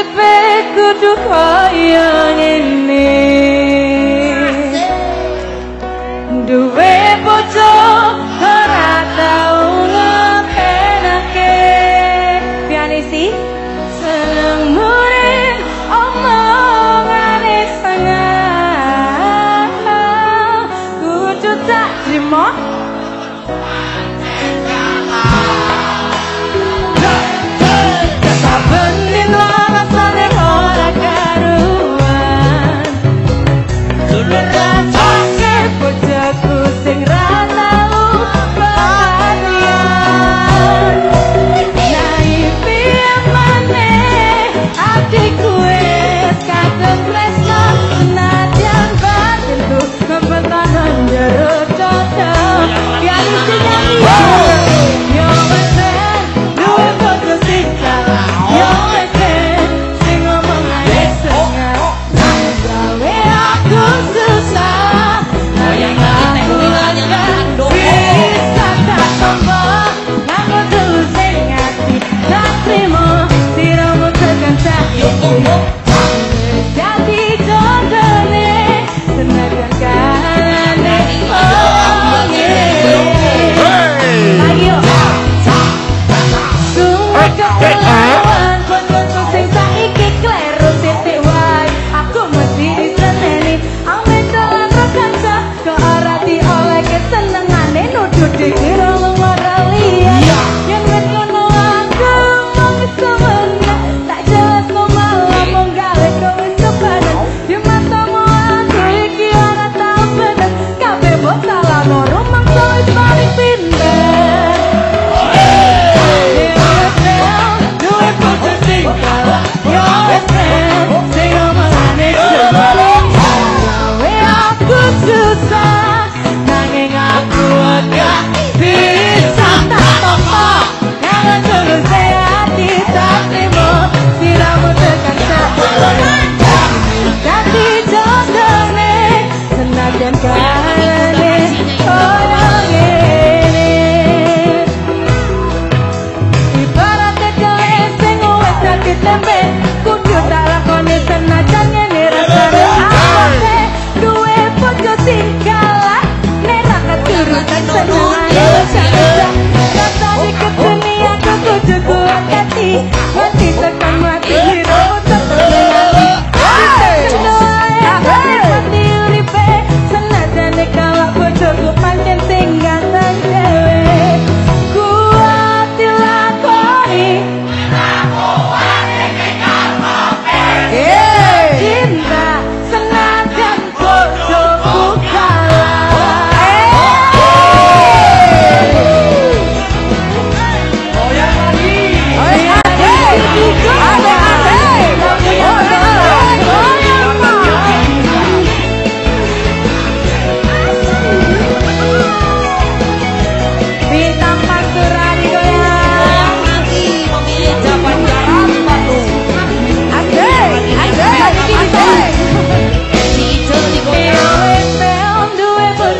sipek kudu kayang da cama tá